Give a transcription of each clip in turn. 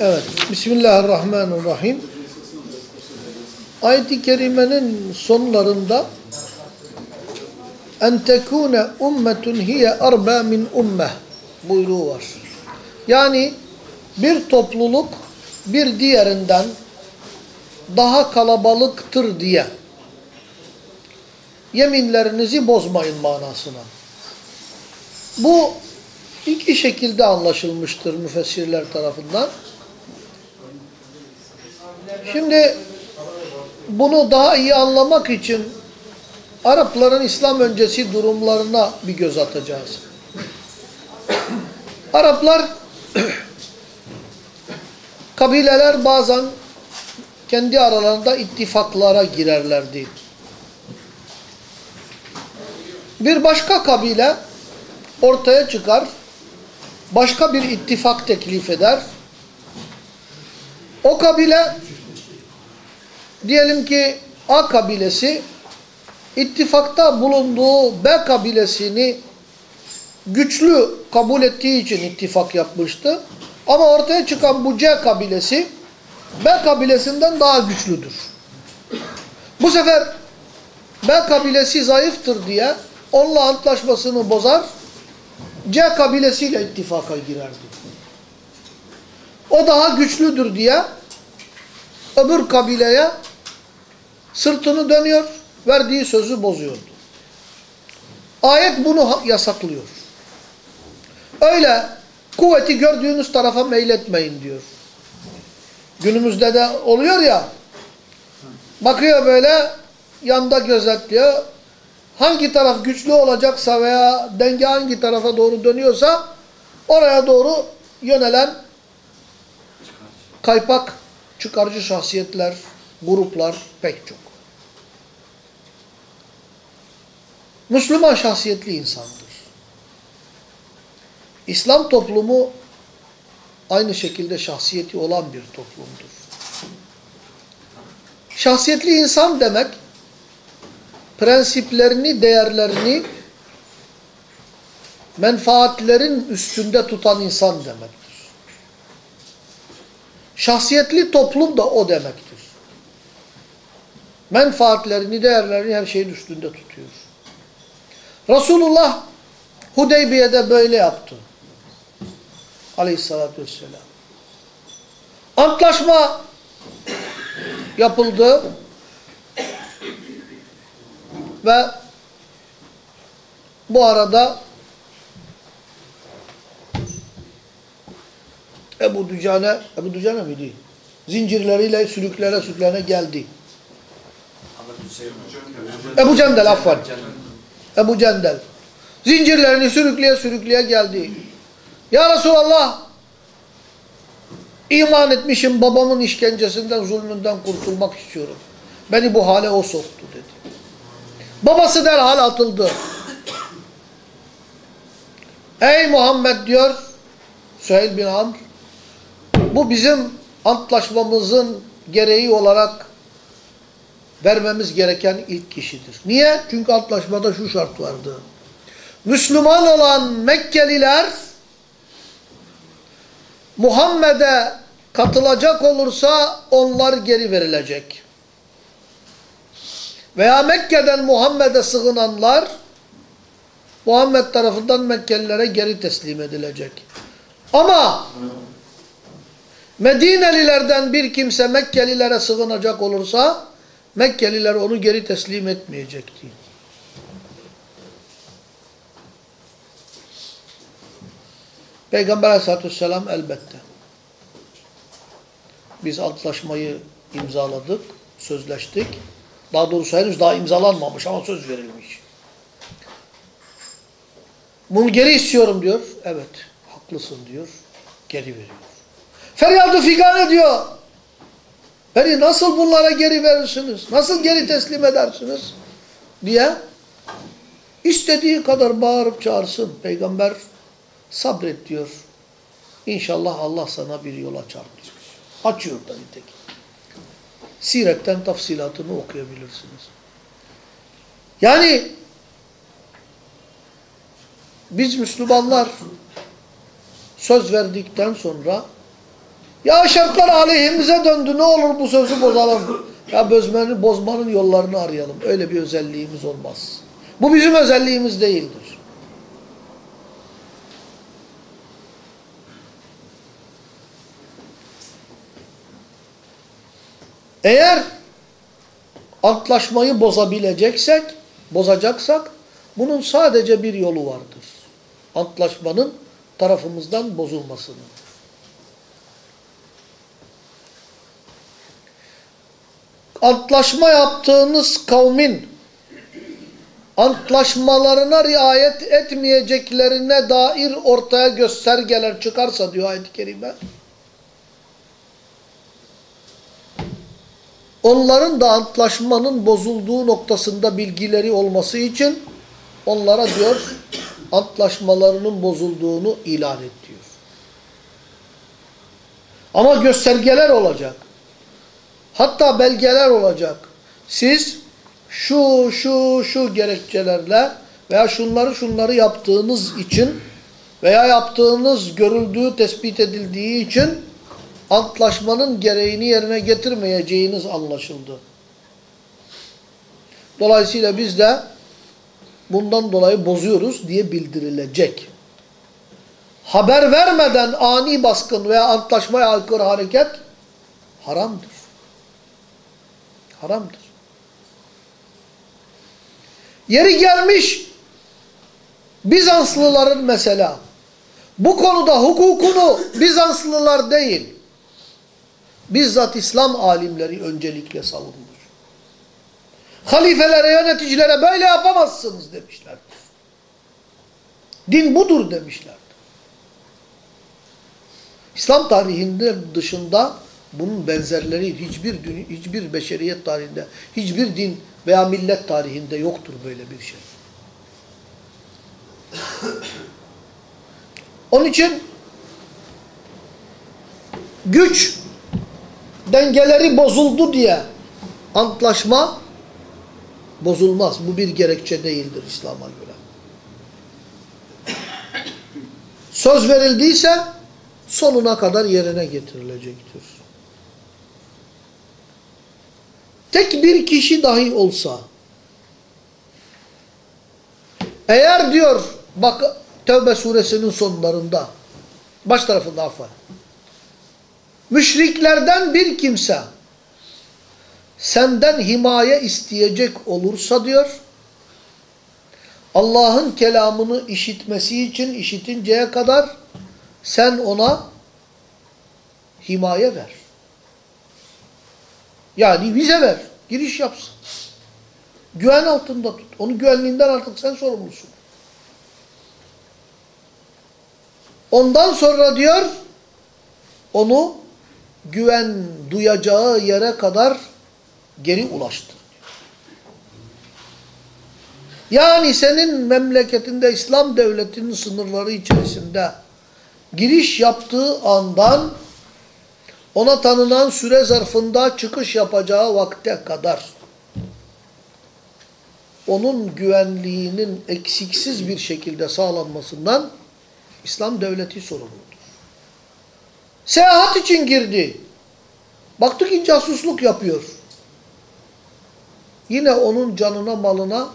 Evet. Bismillahirrahmanirrahim. Ayet-i kerimenin sonlarında en tekune ummetun hiye arba min ummeh buyruğu var. Yani bir topluluk bir diğerinden daha kalabalıktır diye yeminlerinizi bozmayın manasına. Bu iki şekilde anlaşılmıştır müfessirler tarafından. Şimdi bunu daha iyi anlamak için Arapların İslam öncesi durumlarına bir göz atacağız. Araplar kabileler bazen kendi aralarında ittifaklara girerlerdi. Bir başka kabile ortaya çıkar, başka bir ittifak teklif eder. O kabile, diyelim ki A kabilesi, ittifakta bulunduğu B kabilesini güçlü kabul ettiği için ittifak yapmıştı. Ama ortaya çıkan bu C kabilesi, B kabilesinden daha güçlüdür. Bu sefer B kabilesi zayıftır diye onunla antlaşmasını bozar, C kabilesiyle ittifaka girerdi. O daha güçlüdür diye öbür kabileye sırtını dönüyor, verdiği sözü bozuyordu. Ayet bunu yasaklıyor. Öyle kuvveti gördüğünüz tarafa meyletmeyin diyor. Günümüzde de oluyor ya, bakıyor böyle, yanda gözetliyor, hangi taraf güçlü olacaksa veya denge hangi tarafa doğru dönüyorsa oraya doğru yönelen kaypak, çıkarcı şahsiyetler, gruplar pek çok. Müslüman şahsiyetli insandır. İslam toplumu aynı şekilde şahsiyeti olan bir toplumdur. Şahsiyetli insan demek, prensiplerini, değerlerini menfaatlerin üstünde tutan insan demektir. Şahsiyetli toplum da o demektir. Menfaatlerini, değerlerini her şeyin üstünde tutuyor. Resulullah Hudeybiye'de böyle yaptı. Aleyhissalatü vesselam. Antlaşma yapıldı. Ve bu arada Ebu Dücane, Ebu Dücane miydi? Zincirleriyle sürüklere sürüklere geldi. Ebu Cendel affan. Ebu Cendel. Zincirlerini sürükleye sürükleye geldi. Ya Resulallah iman etmişim babamın işkencesinden, zulmünden kurtulmak istiyorum. Beni bu hale o soktu dedi. Babası derhal atıldı. Ey Muhammed diyor Süheyl bin Amr bu bizim antlaşmamızın gereği olarak vermemiz gereken ilk kişidir. Niye? Çünkü antlaşmada şu şart vardı. Müslüman olan Mekkeliler Muhammed'e katılacak olursa onlar geri verilecek. Veya Mekke'den Muhammed'e sığınanlar Muhammed tarafından Mekkelilere geri teslim edilecek. Ama Medinelilerden bir kimse Mekkelilere sığınacak olursa Mekkeliler onu geri teslim etmeyecekti. Peygamber aleyhissalatü vesselam elbette. Biz antlaşmayı imzaladık, sözleştik. Daha doğrusu henüz daha imzalanmamış ama söz verilmiş. Bunu geri istiyorum diyor. Evet, haklısın diyor. Geri veriyor. Feryadı figan ediyor. Beni nasıl bunlara geri verirsiniz? Nasıl geri teslim edersiniz? Diye istediği kadar bağırıp çağırsın. Peygamber sabret diyor. İnşallah Allah sana bir yol açar diyor. Açıyor da nitekim. Siretten tafsilatını okuyabilirsiniz. Yani biz Müslümanlar söz verdikten sonra Ya şartlar aleyhimize döndü ne olur bu sözü bozalım. Ya bozmanın, bozmanın yollarını arayalım. Öyle bir özelliğimiz olmaz. Bu bizim özelliğimiz değildir. Eğer antlaşmayı bozabileceksek, bozacaksak bunun sadece bir yolu vardır. Antlaşmanın tarafımızdan bozulmasının. Antlaşma yaptığınız kavmin antlaşmalarına riayet etmeyeceklerine dair ortaya göstergeler çıkarsa diyor ayet-i kerime onların da antlaşmanın bozulduğu noktasında bilgileri olması için onlara diyor antlaşmalarının bozulduğunu ilan et diyor. Ama göstergeler olacak. Hatta belgeler olacak. Siz şu şu şu gerekçelerle veya şunları şunları yaptığınız için veya yaptığınız görüldüğü tespit edildiği için antlaşmanın gereğini yerine getirmeyeceğiniz anlaşıldı. Dolayısıyla biz de bundan dolayı bozuyoruz diye bildirilecek. Haber vermeden ani baskın veya antlaşmaya aykırı hareket haramdır. Haramdır. Yeri gelmiş Bizanslıların mesela bu konuda hukukunu Bizanslılar değil bizzat İslam alimleri öncelikle savunmuş. Halifelere, yöneticilere böyle yapamazsınız demişlerdir. Din budur demişlerdir. İslam tarihinde dışında bunun benzerleri hiçbir hiçbir beşeriyet tarihinde, hiçbir din veya millet tarihinde yoktur böyle bir şey. Onun için güç dengeleri bozuldu diye antlaşma bozulmaz. Bu bir gerekçe değildir İslam'a göre. Söz verildiyse sonuna kadar yerine getirilecektir. Tek bir kişi dahi olsa eğer diyor bak Tevbe suresinin sonlarında baş tarafında afan müşriklerden bir kimse senden himaye isteyecek olursa diyor Allah'ın kelamını işitmesi için işitinceye kadar sen ona himaye ver. Yani vize ver. Giriş yapsın. Güven altında tut. Onun güvenliğinden artık sen sorumlusun. Ondan sonra diyor onu güven duyacağı yere kadar geri ulaştır. Yani senin memleketinde İslam devletinin sınırları içerisinde giriş yaptığı andan ona tanınan süre zarfında çıkış yapacağı vakte kadar onun güvenliğinin eksiksiz bir şekilde sağlanmasından İslam devleti sorumludur. Seyahat için girdi. Baktık ki casusluk yapıyor. Yine onun canına malına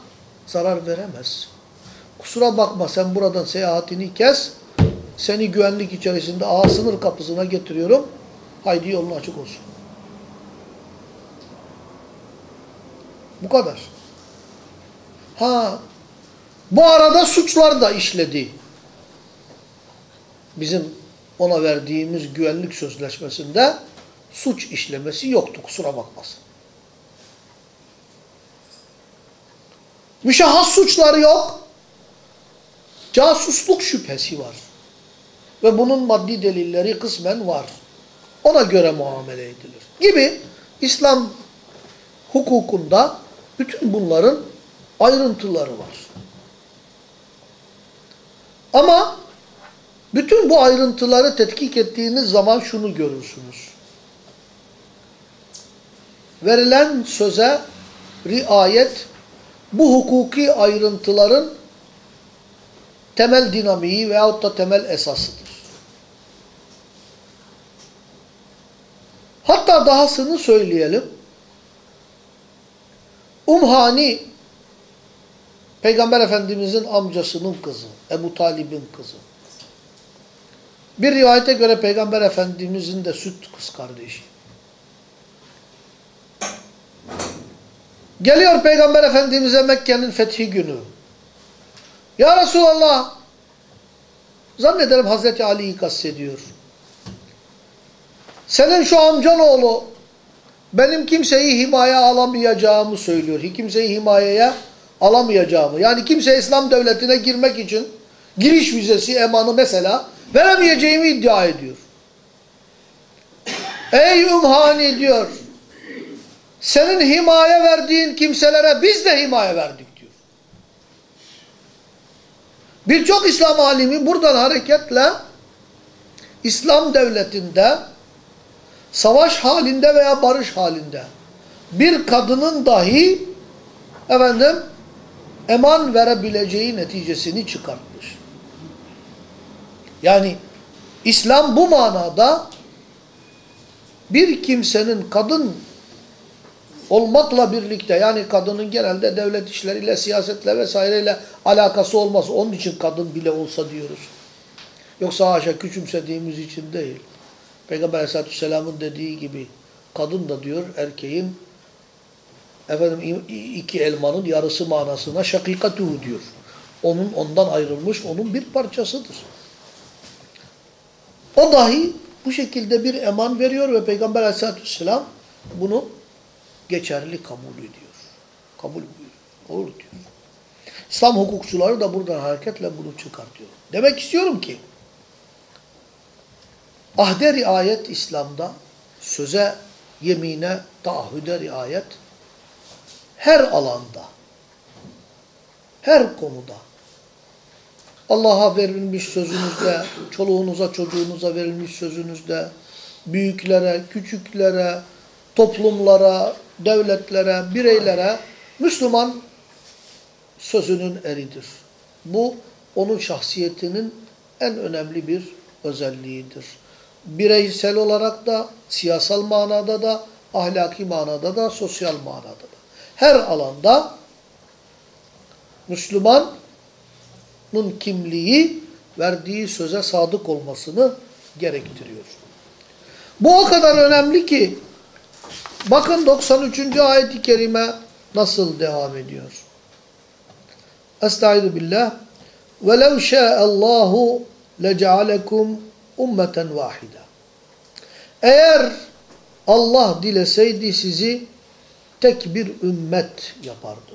zarar veremez. Kusura bakma sen buradan seyahatini kes. Seni güvenlik içerisinde A sınır kapısına getiriyorum. Haydi yolun açık olsun. Bu kadar. Ha, bu arada suçlar da işledi. Bizim ona verdiğimiz güvenlik sözleşmesinde suç işlemesi yoktu. Kusura bakmasın. Müşahhas suçları yok. Casusluk şüphesi var. Ve bunun maddi delilleri kısmen var. Ona göre muamele edilir. Gibi İslam hukukunda bütün bunların ayrıntıları var. Ama bütün bu ayrıntıları tetkik ettiğiniz zaman şunu görürsünüz. Verilen söze riayet bu hukuki ayrıntıların temel dinamiği veyahut da temel esasıdır. Hatta dahasını söyleyelim. Umhani Peygamber Efendimizin amcasının kızı, Ebu Talib'in kızı. Bir rivayete göre Peygamber Efendimizin de süt kız kardeşi. Geliyor Peygamber Efendimiz'e Mekke'nin fethi günü. Ya Resulallah, zannederim Hazreti Ali'yi kastediyor. Senin şu amcan oğlu benim kimseyi himaye alamayacağımı söylüyor. Kimseyi himayeye alamayacağımı. Yani kimse İslam devletine girmek için giriş vizesi, emanı mesela veremeyeceğimi iddia ediyor. Ey Ümhani diyor. Senin himaye verdiğin kimselere biz de himaye verdik diyor. Birçok İslam alimi buradan hareketle İslam devletinde savaş halinde veya barış halinde bir kadının dahi efendim eman verebileceği neticesini çıkartmış. Yani İslam bu manada bir kimsenin kadın olmakla birlikte yani kadının genelde devlet işleriyle, siyasetle vesaireyle alakası olması. Onun için kadın bile olsa diyoruz. Yoksa haşa küçümsediğimiz için değil. Peygamber aleyhissalatü vesselamın dediği gibi kadın da diyor erkeğin efendim iki elmanın yarısı manasına şakikatuhu diyor. Onun ondan ayrılmış, onun bir parçasıdır. O dahi bu şekilde bir eman veriyor ve Peygamber aleyhissalatü vesselam bunu geçerli kabul ediyor. Kabul buyuruyor. Olur diyor. İslam hukukçuları da buradan hareketle bunu çıkartıyor. Demek istiyorum ki ahde riayet İslam'da söze, yemine, taahhüde riayet her alanda, her konuda Allah'a verilmiş sözünüzde, çoluğunuza, çocuğunuza verilmiş sözünüzde, büyüklere, küçüklere, toplumlara, devletlere, bireylere Müslüman sözünün eridir. Bu onun şahsiyetinin en önemli bir özelliğidir Bireysel olarak da, siyasal manada da, ahlaki manada da, sosyal manada da. Her alanda Müslümanın kimliği verdiği söze sadık olmasını gerektiriyor. Bu o kadar önemli ki bakın 93. ayet-i kerime nasıl devam ediyor. Estaizu billah وَلَوْ شَاءَ اللّٰهُ لَجَعَلَكُمْ ummeten vahide. Eğer Allah dileseydi sizi tek bir ümmet yapardı.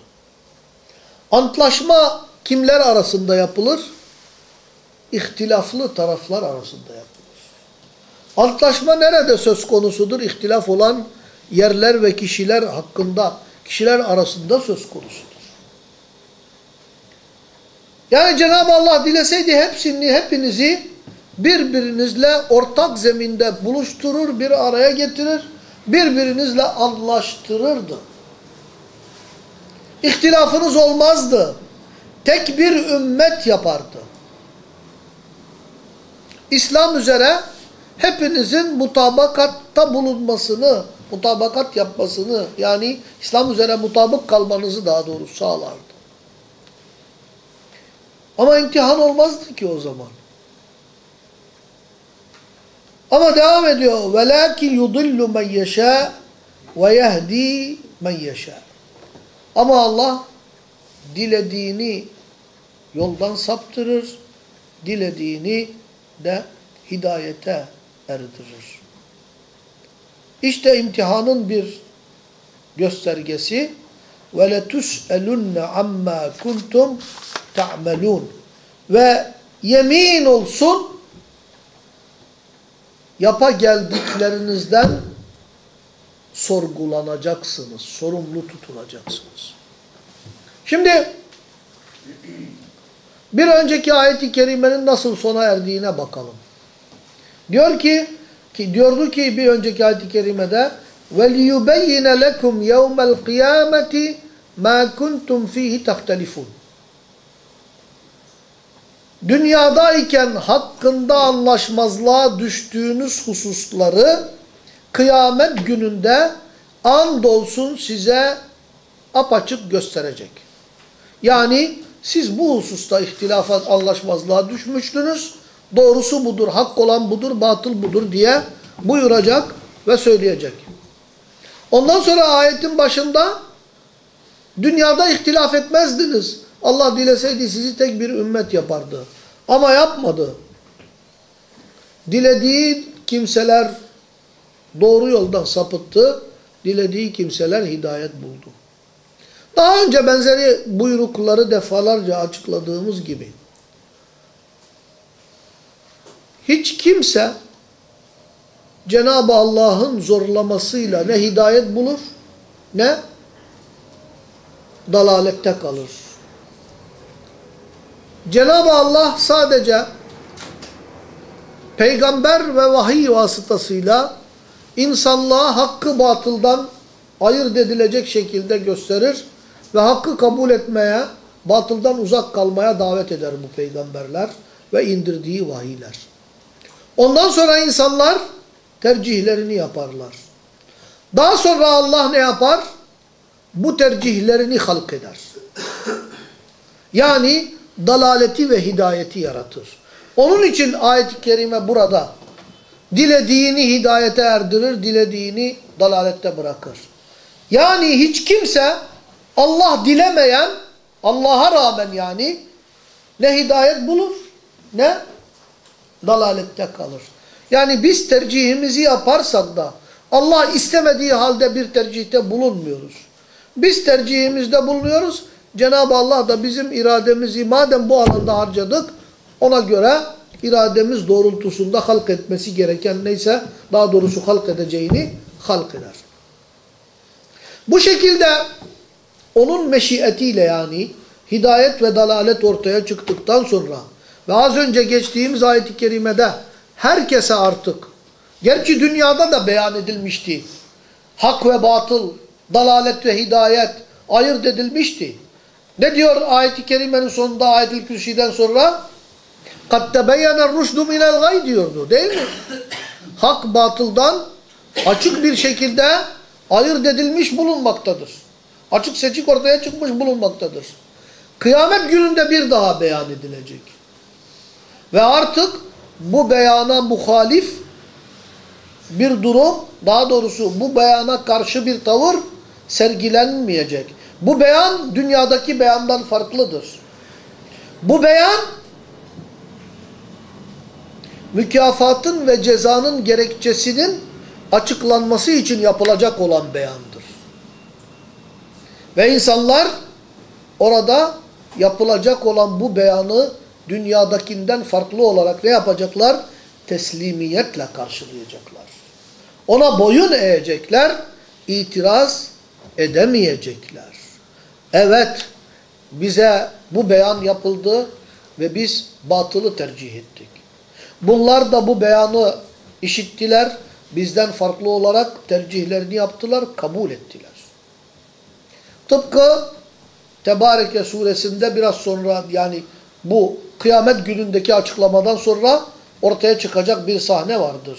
Antlaşma kimler arasında yapılır? İhtilaflı taraflar arasında yapılır. Antlaşma nerede söz konusudur? İhtilaf olan yerler ve kişiler hakkında, kişiler arasında söz konusudur. Yani Cenab-ı Allah dileseydi hepsini, hepinizi birbirinizle ortak zeminde buluşturur, bir araya getirir, birbirinizle anlaştırırdı. İhtilafınız olmazdı. Tek bir ümmet yapardı. İslam üzere hepinizin mutabakatta bulunmasını, mutabakat yapmasını yani İslam üzere mutabık kalmanızı daha doğrusu sağlardı. Ama imtihan olmazdı ki o zaman. Ama devam ediyor. وَلَاكِنْ يُضِلُّ مَنْ يَشَاءُ وَيَهْد۪ي مَنْ يَشَاءُ Ama Allah dilediğini yoldan saptırır, dilediğini de hidayete erdirir. İşte imtihanın bir göstergesi وَلَتُسْأَلُنَّ عَمَّا كُنْتُمْ تَعْمَلُونَ Ve yemin olsun yapa geldiklerinizden sorgulanacaksınız, sorumlu tutunacaksınız. Şimdi bir önceki ayet-i kerimenin nasıl sona erdiğine bakalım. Diyor ki, ki diyordu ki bir önceki ayet-i kerimede وَلِيُبَيِّنَ لَكُمْ يَوْمَ الْقِيَامَةِ مَا كُنْتُمْ ف۪يهِ تَخْتَلِفُونَ Dünyadayken hakkında anlaşmazlığa düştüğünüz hususları kıyamet gününde andolsun size apaçık gösterecek. Yani siz bu hususta ihtilafat anlaşmazlığa düşmüştünüz. Doğrusu budur, hak olan budur, batıl budur diye buyuracak ve söyleyecek. Ondan sonra ayetin başında dünyada ihtilaf etmezdiniz. Allah dileseydi sizi tek bir ümmet yapardı. Ama yapmadı. Dilediği kimseler doğru yoldan sapıttı. Dilediği kimseler hidayet buldu. Daha önce benzeri buyrukları defalarca açıkladığımız gibi hiç kimse Cenab-ı Allah'ın zorlamasıyla ne hidayet bulur ne dalalette kalır. Cenab-ı Allah sadece peygamber ve vahiy vasıtasıyla insanlığa hakkı batıldan ayırt edilecek şekilde gösterir ve hakkı kabul etmeye, batıldan uzak kalmaya davet eder bu peygamberler ve indirdiği vahiyler. Ondan sonra insanlar tercihlerini yaparlar. Daha sonra Allah ne yapar? Bu tercihlerini halk eder. Yani dalaleti ve hidayeti yaratır. Onun için ayet-i kerime burada dilediğini hidayete erdirir, dilediğini dalalette bırakır. Yani hiç kimse Allah dilemeyen, Allah'a rağmen yani ne hidayet bulur ne dalalette kalır. Yani biz tercihimizi yaparsak da Allah istemediği halde bir tercihte bulunmuyoruz. Biz tercihimizde bulunuyoruz. Cenab-ı Allah da bizim irademizi madem bu alanda harcadık ona göre irademiz doğrultusunda halk etmesi gereken neyse daha doğrusu halk edeceğini halk eder. Bu şekilde onun meşiyetiyle yani hidayet ve dalalet ortaya çıktıktan sonra ve az önce geçtiğimiz ayet-i kerimede herkese artık gerçi dünyada da beyan edilmişti. Hak ve batıl, dalalet ve hidayet ayırt edilmişti. Ne diyor ayet-i kerimenin sonunda ayet-i kürsiden sonra? قَدْ تَبَيَّنَ الرُّشْدُ مِنَ الْغَيْ diyordu değil mi? Hak batıldan açık bir şekilde ayırt edilmiş bulunmaktadır. Açık seçik ortaya çıkmış bulunmaktadır. Kıyamet gününde bir daha beyan edilecek. Ve artık bu beyana muhalif bir durum, daha doğrusu bu beyana karşı bir tavır sergilenmeyecek. Bu beyan dünyadaki beyandan farklıdır. Bu beyan mükafatın ve cezanın gerekçesinin açıklanması için yapılacak olan beyandır. Ve insanlar orada yapılacak olan bu beyanı dünyadakinden farklı olarak ne yapacaklar? Teslimiyetle karşılayacaklar. Ona boyun eğecekler, itiraz edemeyecekler. Evet, bize bu beyan yapıldı ve biz batılı tercih ettik. Bunlar da bu beyanı işittiler, bizden farklı olarak tercihlerini yaptılar, kabul ettiler. Tıpkı Tebareke suresinde biraz sonra yani bu kıyamet günündeki açıklamadan sonra ortaya çıkacak bir sahne vardır.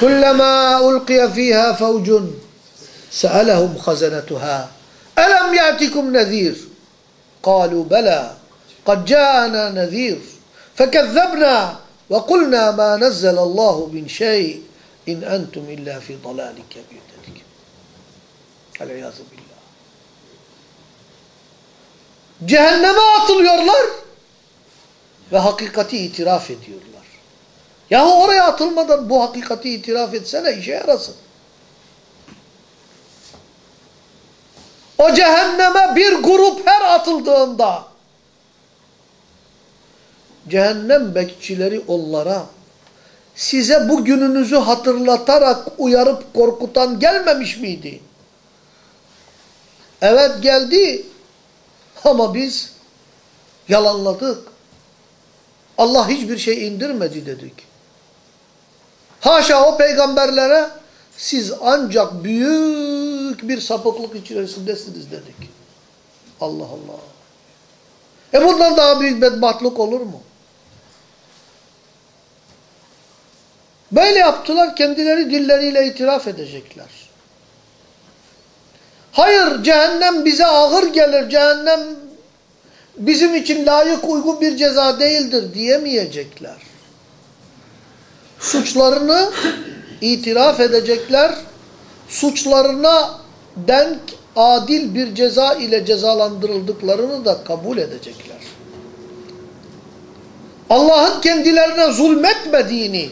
Kullama ulqiya fiha fawcun sa'alahum khazanetuha Elem yatikum nezir. Kalu bela. Kad caana nezir. Fekezzebna ve kulna ma nezzelallahu bin şey. İn entum illa fi dalalik kebir dedik. Eleyazı billah. Cehenneme atılıyorlar ve hakikati itiraf ediyorlar. Yahu oraya atılmadan bu hakikati itiraf etsene işe yarasın. O cehenneme bir grup her atıldığında cehennem bekçileri onlara size bu gününüzü hatırlatarak uyarıp korkutan gelmemiş miydi? Evet geldi ama biz yalanladık. Allah hiçbir şey indirmedi dedik. Haşa o peygamberlere siz ancak büyük bir sapıklık içerisindesiniz dedik. Allah Allah. E bundan daha büyük bedbahtlık olur mu? Böyle yaptılar kendileri dilleriyle itiraf edecekler. Hayır cehennem bize ağır gelir, cehennem bizim için layık uygun bir ceza değildir diyemeyecekler. Suçlarını itiraf edecekler, suçlarına denk adil bir ceza ile cezalandırıldıklarını da kabul edecekler. Allah'ın kendilerine zulmetmediğini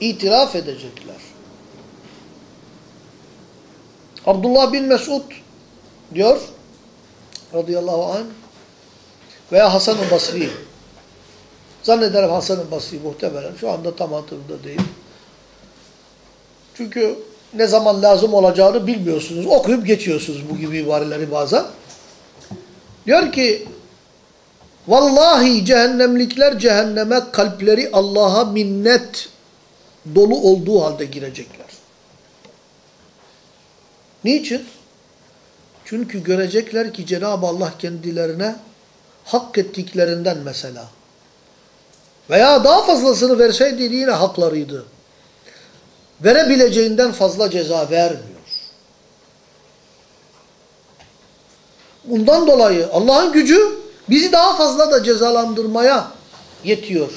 itiraf edecekler. Abdullah bin Mesud diyor radıyallahu anh veya Hasan-ı Basri zannederim Hasan-ı Basri muhtemelen şu anda tam hatırımda değil. Çünkü ne zaman lazım olacağını bilmiyorsunuz. Okuyup geçiyorsunuz bu gibi ibareleri bazen. Diyor ki Vallahi cehennemlikler cehenneme kalpleri Allah'a minnet dolu olduğu halde girecekler. Niçin? Çünkü görecekler ki Cenab-ı Allah kendilerine hak ettiklerinden mesela veya daha fazlasını verseydi yine haklarıydı. Verebileceğinden fazla ceza vermiyor. Bundan dolayı Allah'ın gücü bizi daha fazla da cezalandırmaya yetiyor.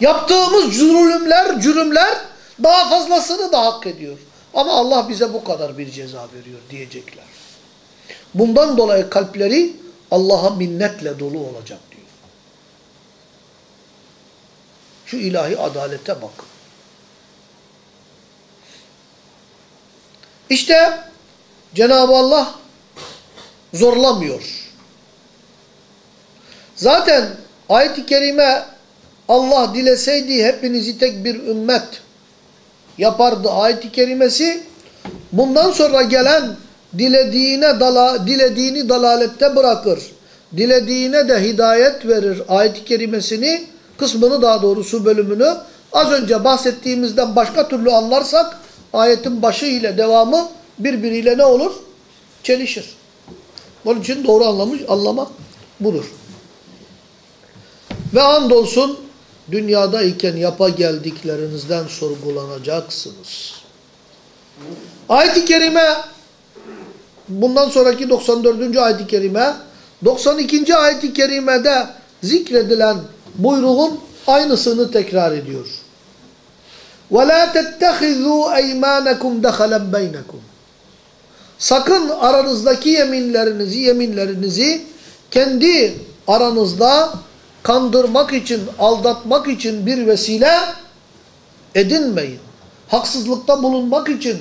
Yaptığımız cürümler, cürümler daha fazlasını da hak ediyor. Ama Allah bize bu kadar bir ceza veriyor diyecekler. Bundan dolayı kalpleri Allah'a minnetle dolu olacak diyor. Şu ilahi adalete bakın. İşte Cenab-ı Allah zorlamıyor. Zaten ayet-i kerime Allah dileseydi hepinizi tek bir ümmet yapardı ayet-i kerimesi bundan sonra gelen dilediğine dala, dilediğini dalalette bırakır. Dilediğine de hidayet verir ayet-i kerimesini kısmını daha doğrusu bölümünü az önce bahsettiğimizden başka türlü anlarsak ayetin başı ile devamı birbiriyle ne olur? Çelişir. Onun için doğru anlamış, anlama budur. Ve andolsun dünyadayken yapa geldiklerinizden sorgulanacaksınız. Ayet-i Kerime bundan sonraki 94. ayet-i kerime 92. ayet-i kerimede zikredilen buyruğun aynısını tekrar ediyor. وَلَا تَتَّخِذُوا اَيْمَانَكُمْ دَخَلًا بَيْنَكُمْ Sakın aranızdaki yeminlerinizi, yeminlerinizi kendi aranızda kandırmak için, aldatmak için bir vesile edinmeyin. Haksızlıkta bulunmak için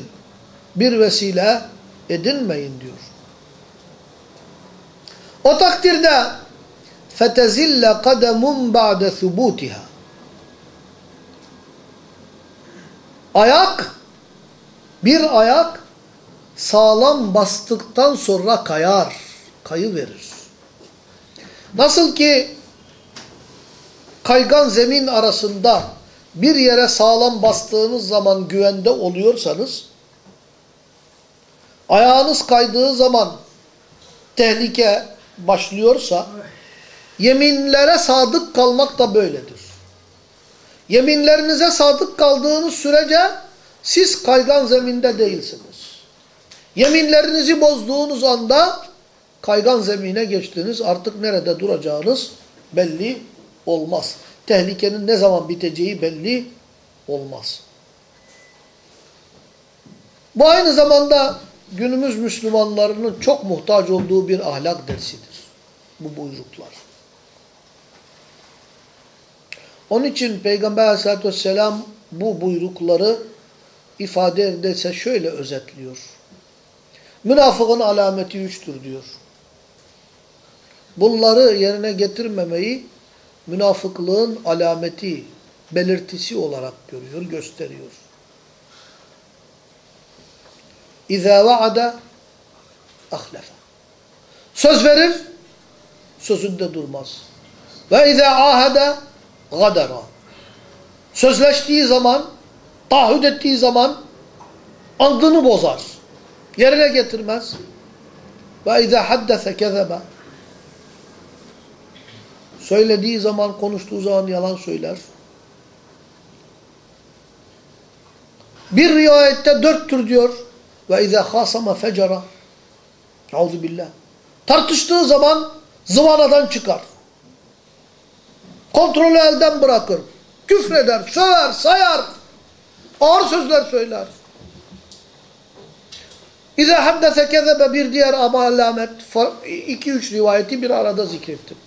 bir vesile edinmeyin diyor. O takdirde فَتَزِلَّ قَدَمٌ بَعْدَ ثُبُوتِهَا Ayak, bir ayak sağlam bastıktan sonra kayar, kayı verir. Nasıl ki kaygan zemin arasında bir yere sağlam bastığınız zaman güvende oluyorsanız, ayağınız kaydığı zaman tehlike başlıyorsa, yeminlere sadık kalmak da böyledir. Yeminlerinize sadık kaldığınız sürece siz kaygan zeminde değilsiniz. Yeminlerinizi bozduğunuz anda kaygan zemine geçtiniz. Artık nerede duracağınız belli olmaz. Tehlikenin ne zaman biteceği belli olmaz. Bu aynı zamanda günümüz Müslümanlarının çok muhtaç olduğu bir ahlak dersidir. Bu buyruklar. Onun için Peygamber aleyhissalatü vesselam bu buyrukları ifade ederse şöyle özetliyor. Münafıkın alameti üçtür diyor. Bunları yerine getirmemeyi münafıklığın alameti, belirtisi olarak görüyor, gösteriyor. İzâ vaada ahlefe. Söz verir, sözünde durmaz. Ve izâ ahede gadara. Sözleştiği zaman, taahhüt ettiği zaman andını bozar. Yerine getirmez. Ve izâ haddese kezebe. Söylediği zaman, konuştuğu zaman yalan söyler. Bir rivayette dört tür diyor. Ve izâ khâsama fecera. Euzu billah. Tartıştığı zaman zıvanadan çıkar. Kontrolü elden bırakır. Küfreder, söver, sayar. Ağır sözler söyler. İza haddese kezebe bir diğer ama alamet. iki üç rivayeti bir arada zikrettim.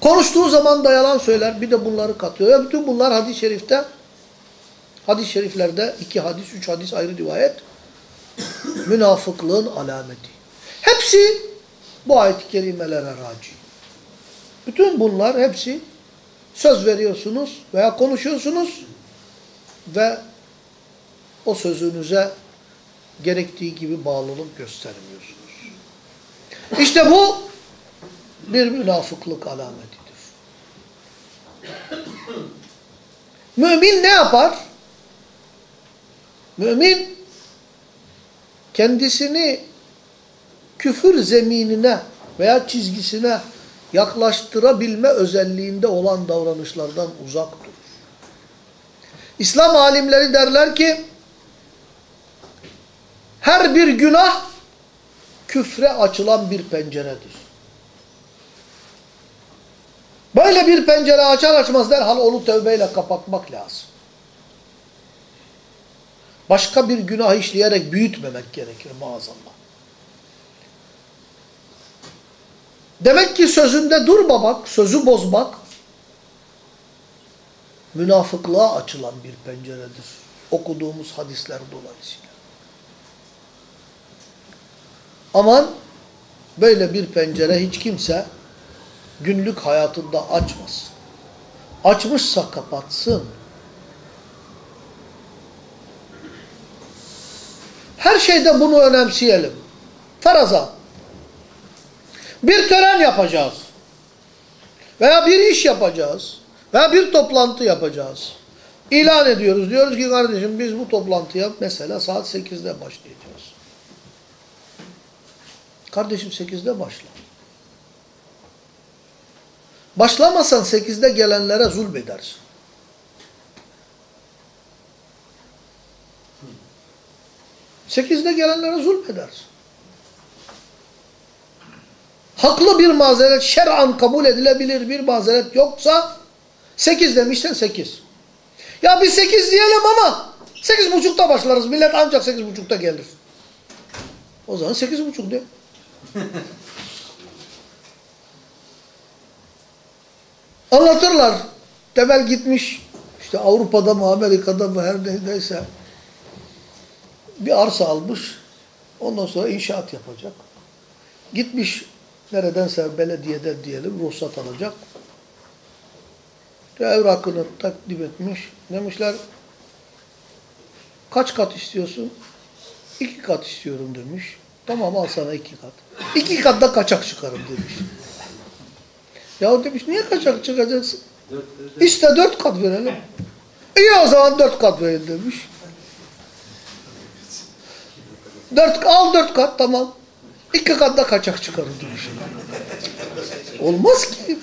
Konuştuğu zaman da yalan söyler. Bir de bunları katıyor. Ve bütün bunlar hadis-i şerifte hadis-i şeriflerde iki hadis, üç hadis ayrı rivayet münafıklığın alameti. Hepsi bu ayet-i kerimelere raci. Bütün bunlar hepsi söz veriyorsunuz veya konuşuyorsunuz ve o sözünüze gerektiği gibi bağlılık göstermiyorsunuz. İşte bu bir münafıklık alametidir. Mümin ne yapar? Mümin kendisini küfür zeminine veya çizgisine yaklaştırabilme özelliğinde olan davranışlardan uzak durur. İslam alimleri derler ki her bir günah küfre açılan bir penceredir. Böyle bir pencere açar açmaz derhal onu tövbeyle kapatmak lazım. Başka bir günah işleyerek büyütmemek gerekir maazallah. Demek ki sözünde durmamak, sözü bozmak münafıklığa açılan bir penceredir. Okuduğumuz hadisler dolayısıyla. Aman böyle bir pencere hiç kimse günlük hayatında açmasın. Açmışsa kapatsın. Her şeyde bunu önemseyelim. Faraza. Bir tören yapacağız. Veya bir iş yapacağız. Veya bir toplantı yapacağız. İlan ediyoruz. Diyoruz ki kardeşim biz bu toplantıya mesela saat 8'de başlayacağız. Kardeşim 8'de başla. Başlamasan 8'de gelenlere zulmedersin. Sekizde gelenlere zulmedersin. Haklı bir mazeret, şer'an kabul edilebilir bir mazeret yoksa sekiz demişsen sekiz. Ya biz sekiz diyelim ama sekiz buçukta başlarız. Millet ancak sekiz buçukta gelir. O zaman sekiz buçuk de. Anlatırlar. Temel gitmiş işte Avrupa'da mı Amerika'da mı her neyse bir arsa almış. Ondan sonra inşaat yapacak. Gitmiş neredense belediyede diyelim ruhsat alacak. Evrakını takdim etmiş. Demişler kaç kat istiyorsun? İki kat istiyorum demiş. Tamam al sana iki kat. İki katta kaçak çıkarım demiş. Ya demiş niye kaçak çıkacaksın? İşte dört kat verelim. İyi o zaman dört kat verin demiş. Dört, al dört kat tamam. İki katta kaçak çıkarım demiş. Olmaz ki.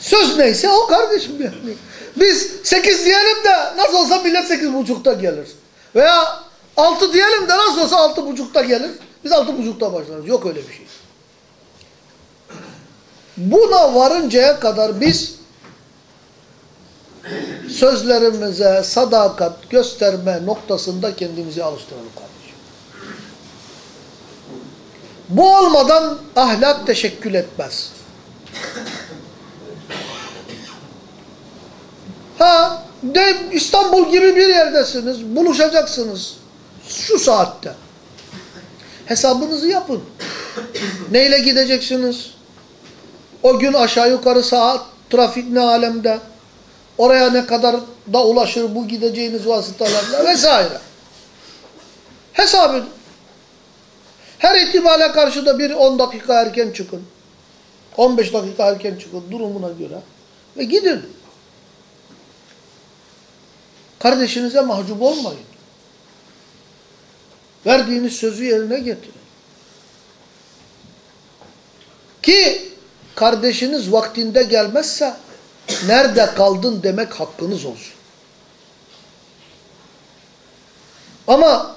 Söz neyse o kardeşim yani. Biz sekiz diyelim de nasıl olsa millet sekiz buçukta gelir. Veya altı diyelim de nasıl olsa altı buçukta gelir. Biz altı buçukta başlarız. Yok öyle bir şey. Buna varıncaya kadar biz sözlerimize sadakat gösterme noktasında kendimizi alıştıralım kardeşim. Bu olmadan ahlak teşekkül etmez. Ha, de İstanbul gibi bir yerdesiniz, buluşacaksınız şu saatte. Hesabınızı yapın. Neyle gideceksiniz? O gün aşağı yukarı saat, trafik ne alemde? Oraya ne kadar da ulaşır bu gideceğiniz vasıtalarla vesaire. Hesap. Her ihtimale karşı da bir 10 dakika erken çıkın. 15 dakika erken çıkın durumuna göre. Ve gidin. Kardeşinize mahcup olmayın. Verdiğiniz sözü yerine getirin. Ki kardeşiniz vaktinde gelmezse nerede kaldın demek hakkınız olsun. Ama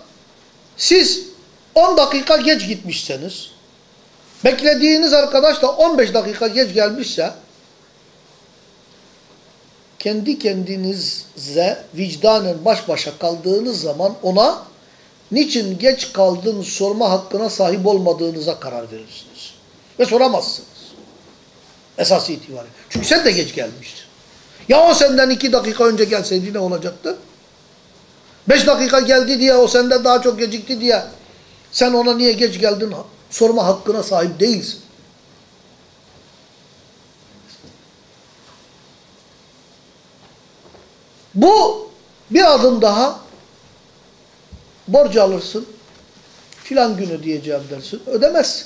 siz 10 dakika geç gitmişseniz, beklediğiniz arkadaş da 15 dakika geç gelmişse, kendi kendinize vicdanen baş başa kaldığınız zaman ona niçin geç kaldın sorma hakkına sahip olmadığınıza karar verirsiniz. Ve soramazsınız. Esas itibariyle. Çünkü sen de geç gelmiştin. Ya o senden iki dakika önce gelseydi ne olacaktı? Beş dakika geldi diye o senden daha çok gecikti diye sen ona niye geç geldin sorma hakkına sahip değilsin. Bu bir adım daha borç alırsın filan gün ödeyeceğim dersin ödemezsin.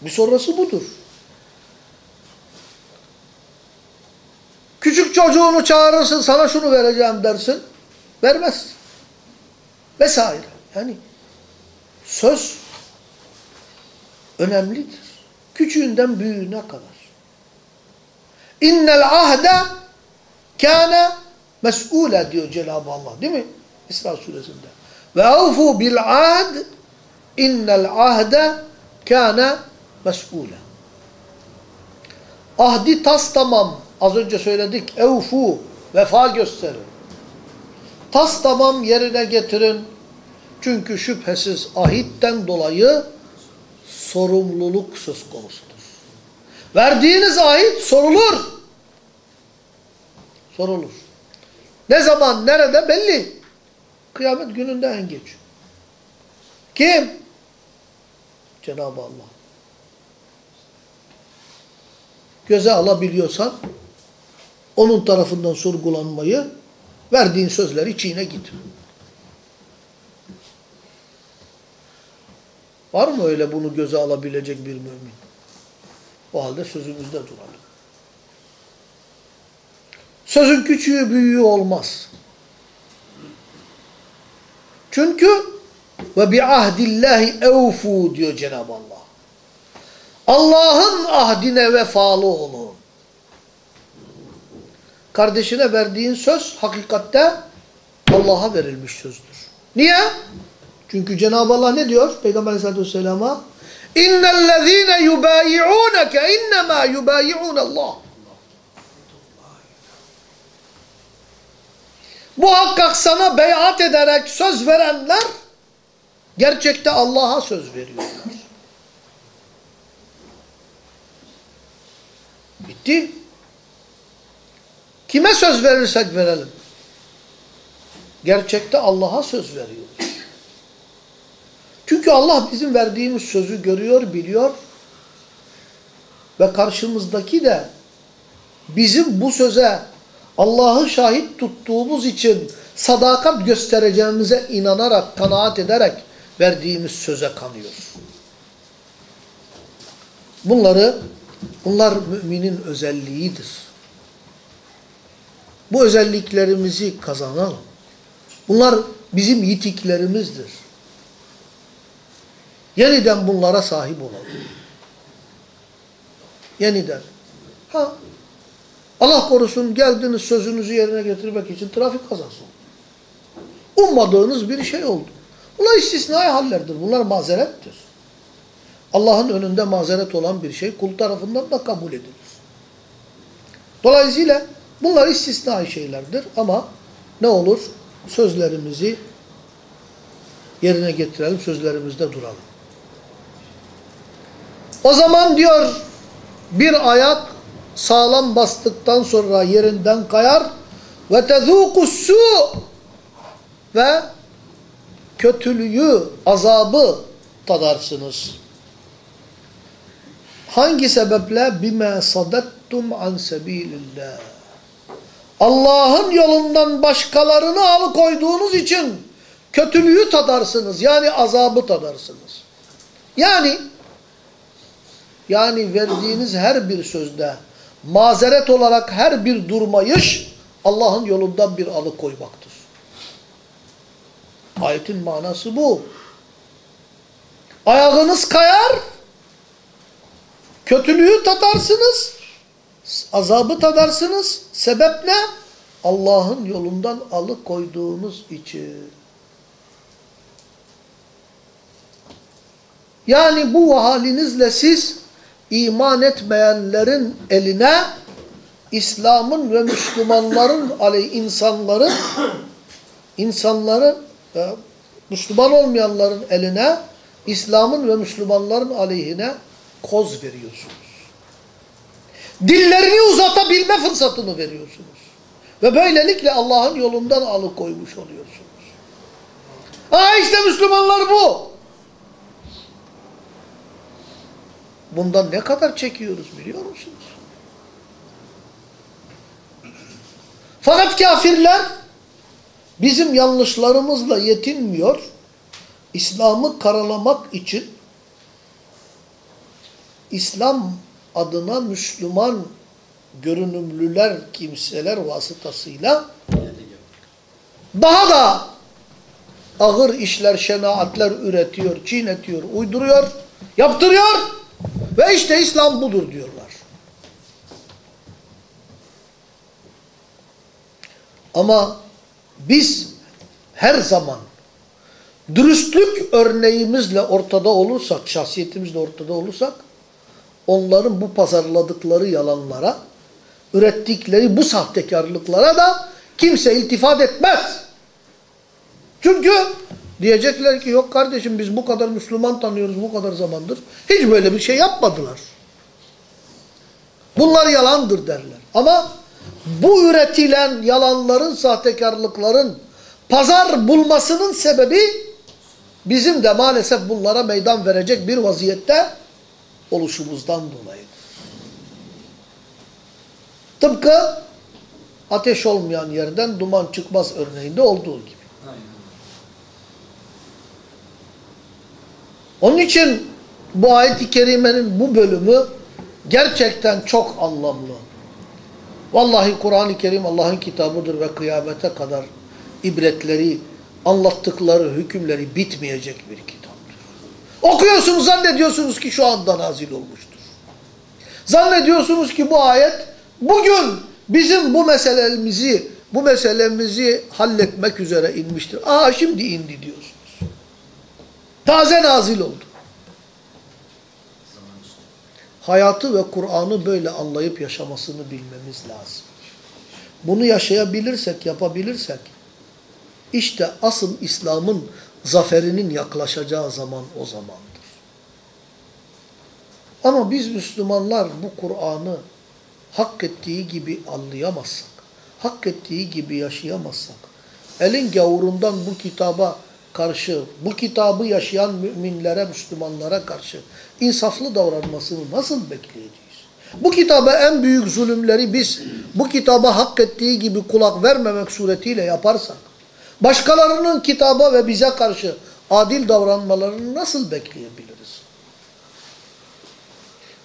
Bir sonrası budur. Küçük çocuğunu çağırırsın sana şunu vereceğim dersin. Vermez. Vesaire. Yani söz önemlidir. Küçüğünden büyüğüne kadar. İnnel ahde kâne mes'ûle diyor Cenab-ı Allah değil mi? İsra suresinde. Ve avfu bil ahd innel ahde kâne mes'ûle. Ahdi tas tamam. Az önce söyledik. Evfu. Vefa gösterin. Tas tamam yerine getirin. Çünkü şüphesiz ahitten dolayı sorumluluk söz konusudur. Verdiğiniz ahit sorulur. Sorulur. Ne zaman, nerede belli. Kıyamet gününde en geç. Kim? Cenab-ı Allah. Göze alabiliyorsan onun tarafından sorgulanmayı verdiğin sözleri çiğne git. Var mı öyle bunu göze alabilecek bir mümin? O halde sözümüzde duralım. Sözün küçüğü büyüğü olmaz. Çünkü ve bi ahdillahi evfu diyor Cenab-ı Allah. Allah'ın ahdine vefalı olun. Kardeşine verdiğin söz hakikatte Allah'a verilmiş sözdür. Niye? Çünkü Cenab-ı Allah ne diyor Peygamber aleyhissalatü vesselama? İnnellezîne yubâyi'ûneke innemâ yubâyi'ûnallâh. Muhakkak sana beyat ederek söz verenler gerçekte Allah'a söz veriyorlar. Bitti. Kime söz verirsek verelim. Gerçekte Allah'a söz veriyoruz. Çünkü Allah bizim verdiğimiz sözü görüyor, biliyor ve karşımızdaki de bizim bu söze Allah'ı şahit tuttuğumuz için sadakat göstereceğimize inanarak, kanaat ederek verdiğimiz söze kanıyor. Bunları, bunlar müminin özelliğidir. Bu özelliklerimizi kazanalım. Bunlar bizim yitiklerimizdir. Yeniden bunlara sahip olalım. Yeniden. Ha, Allah korusun geldiniz sözünüzü yerine getirmek için trafik kazası Ummadığınız bir şey oldu. Bunlar istisnai hallerdir. Bunlar mazerettir. Allah'ın önünde mazeret olan bir şey kul tarafından da kabul edilir. Dolayısıyla bunlar istisnai şeylerdir ama ne olur? Sözlerimizi yerine getirelim, sözlerimizde duralım. O zaman diyor bir ayak sağlam bastıktan sonra yerinden kayar ve tezûkussu ve kötülüğü, azabı tadarsınız. Hangi sebeple? Bime sadettum an sebilillah. Allah'ın yolundan başkalarını alıkoyduğunuz için kötülüğü tadarsınız. Yani azabı tadarsınız. Yani yani verdiğiniz her bir sözde mazeret olarak her bir durmayış Allah'ın yolundan bir alıkoymaktır. Ayetin manası bu. Ayağınız kayar, kötülüğü tadarsınız, azabı tadarsınız. Sebep ne? Allah'ın yolundan alıkoyduğunuz için. Yani bu halinizle siz iman etmeyenlerin eline İslam'ın ve Müslümanların aleyh insanların insanların e, Müslüman olmayanların eline İslam'ın ve Müslümanların aleyhine koz veriyorsunuz. Dillerini uzatabilme fırsatını veriyorsunuz. Ve böylelikle Allah'ın yolundan alıkoymuş oluyorsunuz. Aa işte Müslümanlar bu. Bundan ne kadar çekiyoruz biliyor musunuz? Fakat kafirler bizim yanlışlarımızla yetinmiyor. İslam'ı karalamak için İslam adına Müslüman görünümlüler, kimseler vasıtasıyla daha da ağır işler, şenaatler üretiyor, çiğnetiyor, uyduruyor, yaptırıyor ve işte İslam budur diyorlar. Ama biz her zaman dürüstlük örneğimizle ortada olursak, şahsiyetimizle ortada olursak, onların bu pazarladıkları yalanlara, ürettikleri bu sahtekarlıklara da kimse iltifat etmez. Çünkü diyecekler ki yok kardeşim biz bu kadar Müslüman tanıyoruz bu kadar zamandır. Hiç böyle bir şey yapmadılar. Bunlar yalandır derler. Ama bu üretilen yalanların, sahtekarlıkların pazar bulmasının sebebi bizim de maalesef bunlara meydan verecek bir vaziyette oluşumuzdan dolayı. Tıpkı ateş olmayan yerden duman çıkmaz örneğinde olduğu gibi. Onun için bu ayet-i kerimenin bu bölümü gerçekten çok anlamlı. Vallahi Kur'an-ı Kerim Allah'ın kitabıdır ve kıyamete kadar ibretleri, anlattıkları hükümleri bitmeyecek bir kitaptır. Okuyorsunuz zannediyorsunuz ki şu anda nazil olmuştur. Zannediyorsunuz ki bu ayet bugün bizim bu meselemizi bu meselemizi halletmek üzere inmiştir. Aa şimdi indi diyorsunuz. Taze nazil oldu. Hayatı ve Kur'an'ı böyle anlayıp yaşamasını bilmemiz lazım. Bunu yaşayabilirsek, yapabilirsek, işte asıl İslam'ın zaferinin yaklaşacağı zaman o zamandır. Ama biz Müslümanlar bu Kur'an'ı hak ettiği gibi anlayamazsak, hak ettiği gibi yaşayamazsak, elin gavurundan bu kitaba karşı, bu kitabı yaşayan müminlere, Müslümanlara karşı insaflı davranmasını nasıl bekleyeceğiz? Bu kitaba en büyük zulümleri biz bu kitaba hak ettiği gibi kulak vermemek suretiyle yaparsak, başkalarının kitaba ve bize karşı adil davranmalarını nasıl bekleyebiliriz?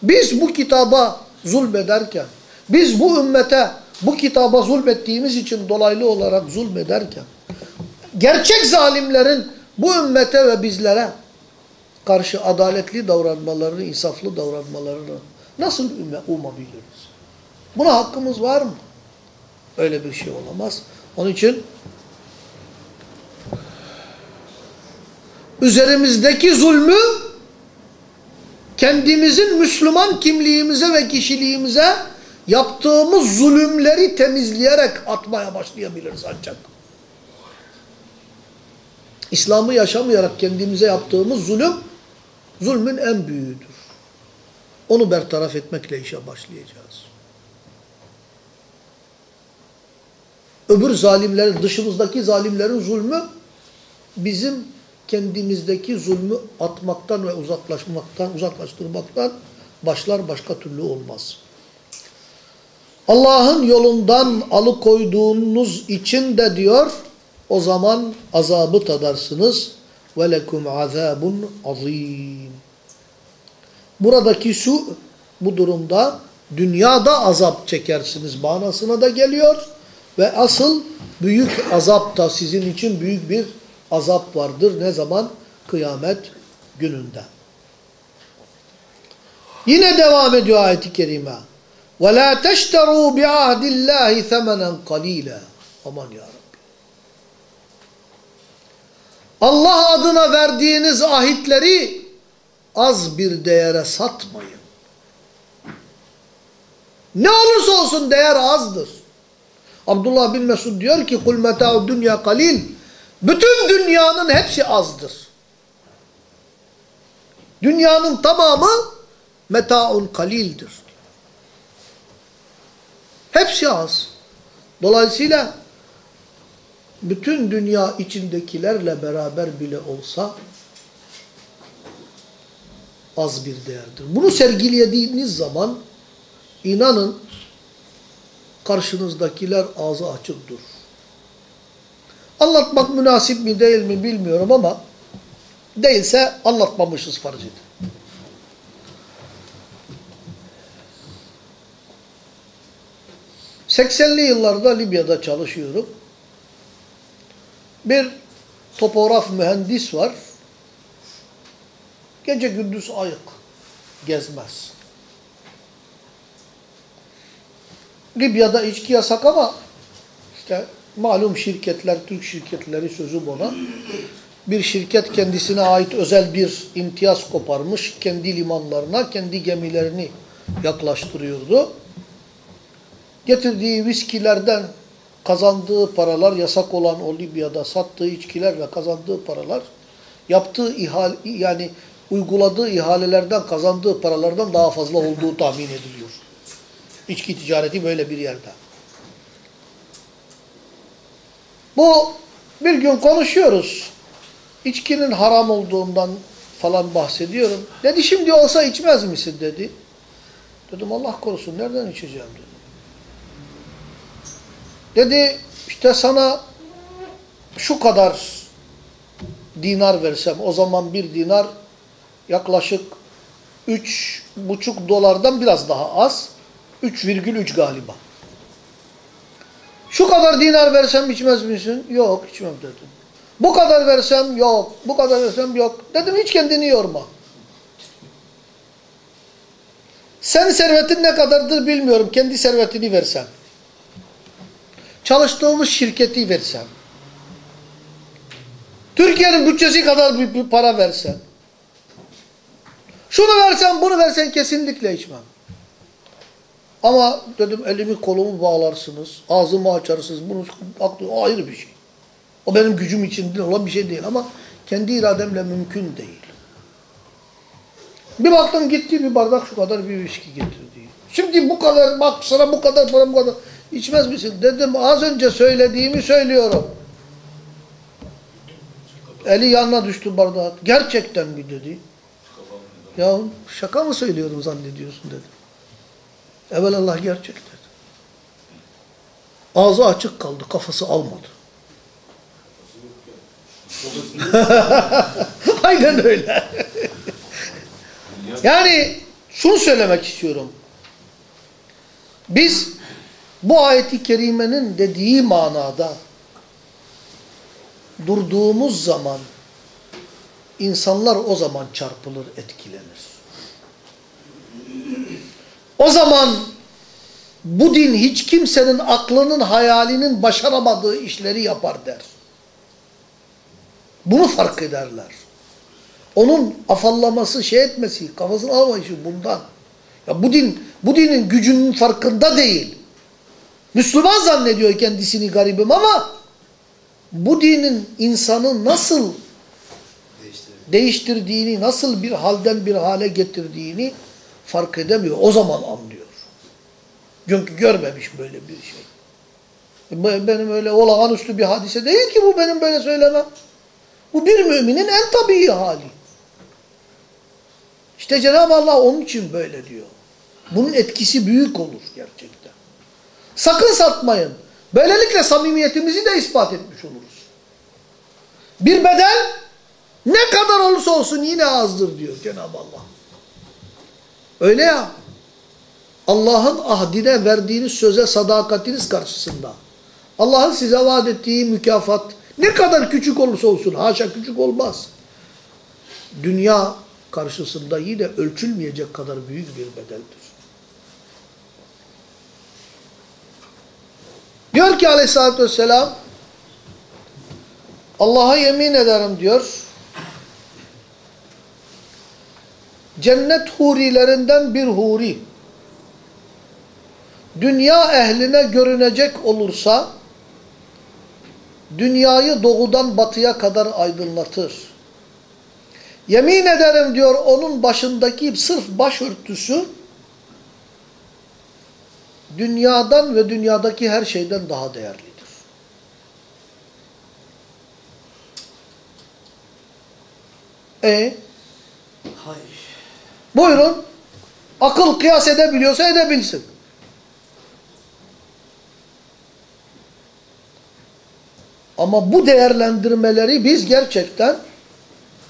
Biz bu kitaba zulmederken, biz bu ümmete bu kitaba zulmettiğimiz için dolaylı olarak zulmederken, gerçek zalimlerin bu ümmete ve bizlere karşı adaletli davranmalarını, insaflı davranmalarını nasıl umabiliriz? Buna hakkımız var mı? Öyle bir şey olamaz. Onun için üzerimizdeki zulmü kendimizin Müslüman kimliğimize ve kişiliğimize yaptığımız zulümleri temizleyerek atmaya başlayabiliriz ancak. İslam'ı yaşamayarak kendimize yaptığımız zulüm, zulmün en büyüğüdür. Onu bertaraf etmekle işe başlayacağız. Öbür zalimlerin, dışımızdaki zalimlerin zulmü, bizim kendimizdeki zulmü atmaktan ve uzaklaşmaktan, uzaklaştırmaktan başlar başka türlü olmaz. Allah'ın yolundan alıkoyduğunuz için de diyor, o zaman azabı tadarsınız. وَلَكُمْ عَذَابٌ azim. Buradaki su bu durumda dünyada azap çekersiniz manasına da geliyor. Ve asıl büyük azap da sizin için büyük bir azap vardır. Ne zaman? Kıyamet gününde. Yine devam ediyor ayet-i kerime. وَلَا تَشْتَرُوا بِعَهْدِ اللّٰهِ ثَمَنًا قَلِيلًا Aman ya Allah adına verdiğiniz ahitleri az bir değere satmayın. Ne olursa olsun değer azdır. Abdullah bin Mesud diyor ki kul meta'u dünya kalil. Bütün dünyanın hepsi azdır. Dünyanın tamamı meta'un kalildir. Hepsi az. Dolayısıyla bütün dünya içindekilerle beraber bile olsa az bir değerdir. Bunu sergilediğiniz zaman inanın karşınızdakiler ağzı açık durur. Anlatmak münasip mi değil mi bilmiyorum ama değilse anlatmamışız farz edin. ...80'li yıllarda Libya'da çalışıyorum. Bir topograf mühendis var. Gece gündüz ayık. Gezmez. Libya'da içki yasak ama işte malum şirketler, Türk şirketleri sözü buna. Bir şirket kendisine ait özel bir imtiyaz koparmış. Kendi limanlarına, kendi gemilerini yaklaştırıyordu. Getirdiği viskilerden kazandığı paralar, yasak olan o Libya'da sattığı içkiler ve kazandığı paralar, yaptığı ihale, yani uyguladığı ihalelerden kazandığı paralardan daha fazla olduğu tahmin ediliyor. İçki ticareti böyle bir yerde. Bu bir gün konuşuyoruz. İçkinin haram olduğundan falan bahsediyorum. Dedi şimdi olsa içmez misin dedi. Dedim Allah korusun nereden içeceğim dedim. Dedi işte sana şu kadar dinar versem o zaman bir dinar yaklaşık üç buçuk dolardan biraz daha az. 3,3 galiba. Şu kadar dinar versem içmez misin? Yok içmem dedim. Bu kadar versem yok. Bu kadar versem yok. Dedim hiç kendini yorma. Sen servetin ne kadardır bilmiyorum. Kendi servetini versen. Çalıştığımız şirketi versen. Türkiye'nin bütçesi kadar bir, bir para versen. Şunu versen bunu versen kesinlikle içmem. Ama dedim elimi kolumu bağlarsınız, ağzımı açarsınız. Bunu aklı ayrı bir şey. O benim gücüm için olan bir şey değil ama kendi irademle mümkün değil. Bir baktım gitti bir bardak şu kadar bir viski getirdi. Şimdi bu kadar bak sana bu kadar para bu kadar içmez misin? Dedim az önce söylediğimi söylüyorum. Eli yanına düştü bardak. Gerçekten mi dedi. Ya şaka mı söylüyorum zannediyorsun dedi. Evelallah gerçek dedi. Ağzı açık kaldı, kafası almadı. Aynen öyle. yani şunu söylemek istiyorum. Biz bu ayeti kerimenin dediği manada durduğumuz zaman insanlar o zaman çarpılır, etkilenir. O zaman bu din hiç kimsenin aklının, hayalinin başaramadığı işleri yapar der. Bunu fark ederler. Onun afallaması, şey etmesi, kafasını almayışı bundan. Ya bu din, bu dinin gücünün farkında değil. Müslüman zannediyor kendisini garibim ama bu dinin insanı nasıl değiştirdiğini, nasıl bir halden bir hale getirdiğini fark edemiyor. O zaman anlıyor. Çünkü görmemiş böyle bir şey. Benim öyle olağanüstü bir hadise değil ki bu benim böyle söylemem. Bu bir müminin en tabii hali. İşte Cenab-ı Allah onun için böyle diyor. Bunun etkisi büyük olur gerçekten. Sakın satmayın. Böylelikle samimiyetimizi de ispat etmiş oluruz. Bir bedel ne kadar olursa olsun yine azdır diyor Cenab-ı Allah. Öyle ya. Allah'ın ahdine verdiğiniz söze sadakatiniz karşısında. Allah'ın size vaat ettiği mükafat ne kadar küçük olursa olsun haşa küçük olmaz. Dünya karşısında yine ölçülmeyecek kadar büyük bir bedeldir. Diyor ki aleyhissalatü vesselam Allah'a yemin ederim diyor. cennet hurilerinden bir huri dünya ehline görünecek olursa dünyayı doğudan batıya kadar aydınlatır. Yemin ederim diyor onun başındaki sırf başörtüsü dünyadan ve dünyadaki her şeyden daha değerlidir. E Hayır. buyurun akıl kıyas edebiliyorsa edebilsin. Ama bu değerlendirmeleri biz gerçekten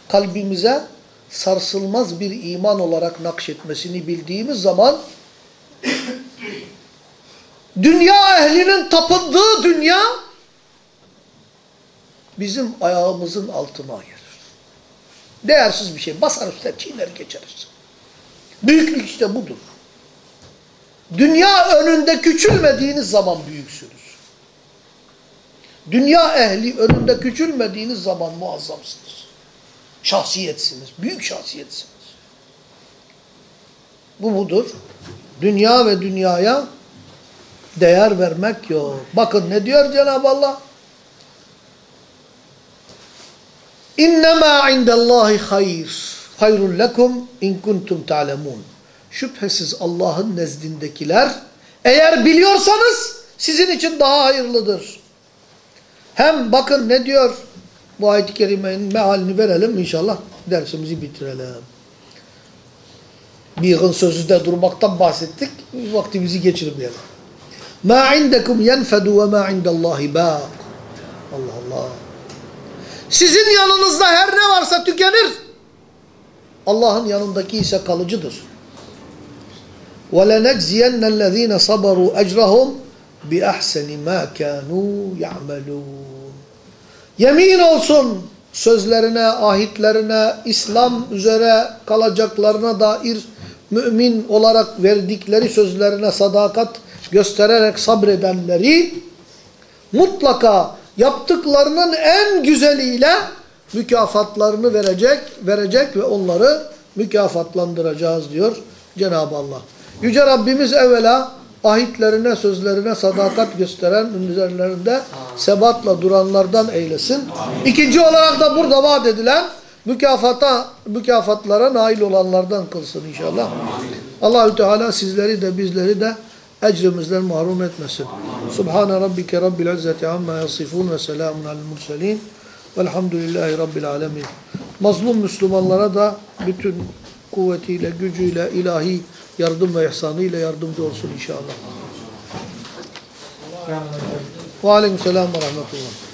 kalbimize sarsılmaz bir iman olarak nakşetmesini bildiğimiz zaman dünya ehlinin tapındığı dünya bizim ayağımızın altına gelir. Değersiz bir şey. Basar üstüne çiğner geçeriz. Büyüklük işte budur. Dünya önünde küçülmediğiniz zaman büyüksünüz. Dünya ehli önünde küçülmediğiniz zaman muazzamsınız. Şahsiyetsiniz. Büyük şahsiyetsiniz. Bu budur. Dünya ve dünyaya değer vermek yok. Bakın ne diyor Cenab-ı Allah? İnnemâ indellâhi hayr. Hayrun lekum in kuntum ta'lemun. Şüphesiz Allah'ın nezdindekiler eğer biliyorsanız sizin için daha hayırlıdır. Hem bakın ne diyor bu ayet-i kerimenin mealini verelim inşallah dersimizi bitirelim. Bir yığın sözünde durmaktan bahsettik. Vaktimizi geçirmeyelim. Ma indekum yenfedu ve ma indallahi baq. Allah Allah. Sizin yanınızda her ne varsa tükenir. Allah'ın yanındaki ise kalıcıdır. Ve وَلَنَجْزِيَنَّ الَّذ۪ينَ صَبَرُوا اَجْرَهُمْ بِأَحْسَنِ مَا كَانُوا يَعْمَلُونَ Yemin olsun sözlerine, ahitlerine, İslam üzere kalacaklarına dair mümin olarak verdikleri sözlerine sadakat göstererek sabredenleri mutlaka yaptıklarının en güzeliyle mükafatlarını verecek, verecek ve onları mükafatlandıracağız diyor Cenab-ı Allah. Yüce Rabbimiz evvela ahitlerine, sözlerine sadakat gösteren, üzerlerinde sebatla duranlardan eylesin. İkinci olarak da burada vaat edilen mükafata, mükafatlara nail olanlardan kılsın inşallah. Allahü Teala sizleri de bizleri de ecrimizden mahrum etmesin. Subhane rabbike rabbil izzeti amma yasifun ve selamun alel murselin. Velhamdülillahi rabbil alemin. Mazlum Müslümanlara da bütün kuvvetiyle, gücüyle, ilahi yardım ve ihsanıyla yardımcı olsun inşallah. Ve aleyküm selam ve rahmetullah.